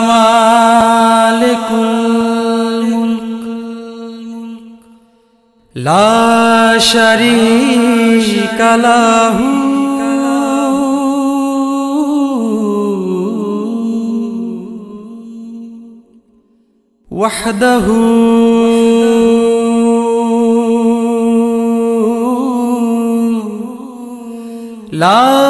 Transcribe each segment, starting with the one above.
مالك الملك لا شريك له وحده لا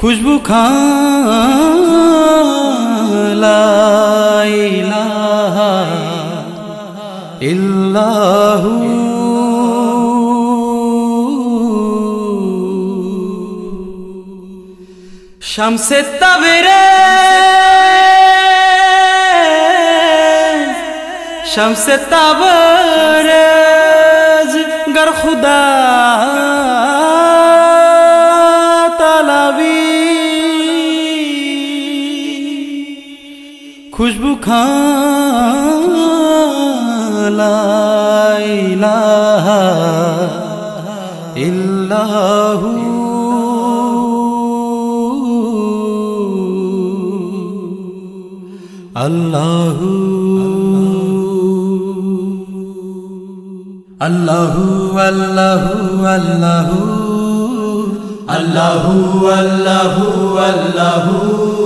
خوشبو خان لا الہ الا ہوں شم سے تبرے شم سے تبرز گر خدا खुशबू खाला इल्लाहू अल्लाहू अल्लाहू अल्लाहू अल्लाहू अल्लाहू अल्लाहू अल्लाहू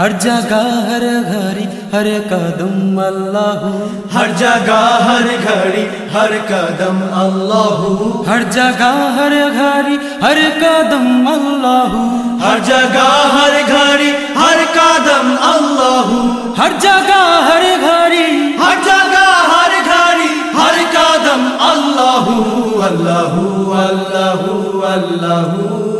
ہر جگہ ہر گھڑی ہر قدم اللہ۔ ہر جگہ ہر گھڑی ہر قدم اللہ۔ ہر جگہ ہر گھڑی ہر قدم اللہ۔ ہر جگہ ہر گھڑی ہر قدم اللہ۔ ہر جگہ ہر گھڑی۔ ہر جگہ ہر گھڑی ہر قدم اللہ۔ اللہ اللہ اللہ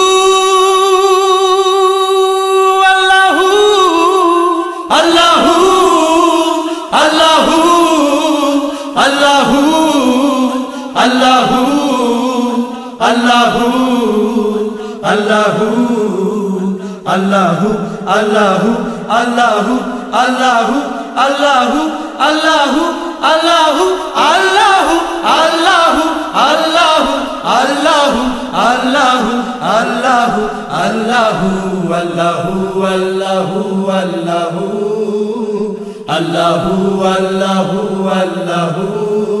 الله الله الله الله الله الله الله الله الله الله الله الله الله الله الله الله الله والله والله والله الله والله والله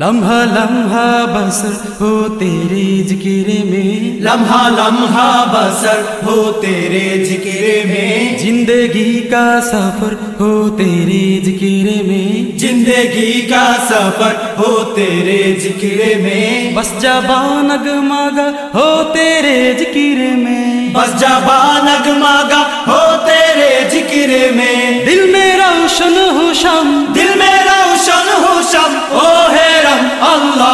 لمحہ لمحہ بسر ہو تیرے ذکر میں لمحہ لمحہ بسر ہو تیرے ذکر میں زندگی کا سفر ہو تیرے ذکر میں زندگی کا سفر ہو تیرے ذکر میں بس جبانگ ماگا ہو تیرے ذکر میں بس جبانگ ماگا ہو تیرے ذکر میں دل میں روشن ہو شام دل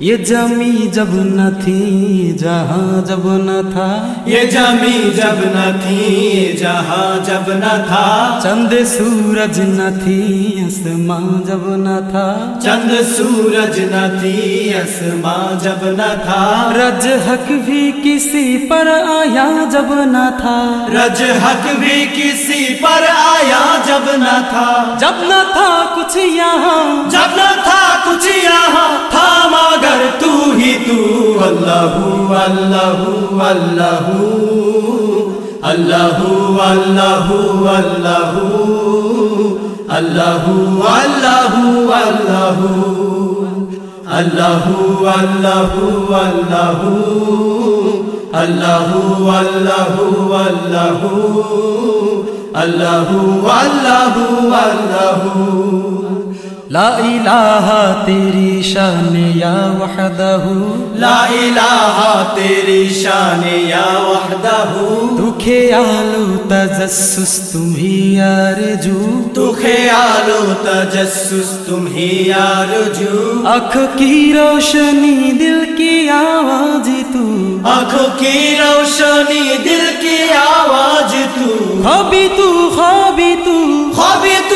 یہ جمی جب نہ تھی جہاں جب نہ تھا یہ زمیں جب نہ تھی جہاں جب نہ تھا چاند سورج نہ تھے آسماں جب نہ تھا چاند سورج نہ تھے آسماں جب نہ تھا راز حق بھی کسی پر عیاں جب نہ تھا راز حق بھی کسی پر عیاں جب نہ تھا جب نہ تھا کچھ یہاں جب نہ تھا کچھ یہاں تھا আমার তু হি তু আল্লাহু আল্লাহু আল্লাহু আল্লাহু আল্লাহু আল্লাহু আল্লাহু আল্লাহু আল্লাহু আল্লাহু আল্লাহু আল্লাহু আল্লাহু আল্লাহু আল্লাহু আল্লাহু আল্লাহু আল্লাহু لا الہ تیری شان یا وحدہ لا الہ تیری شان یا وحدہ دکھے آلو تجسس تمہیں یار جو دکھے آلو تجسس تمہیں یار جو آنکھ کی روشنی دل کی آواز تو آنکھوں کی روشنی دل کی آواز تو خوابی تو خوابی تو خوابی تو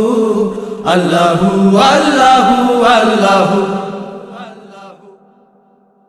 الله الله الله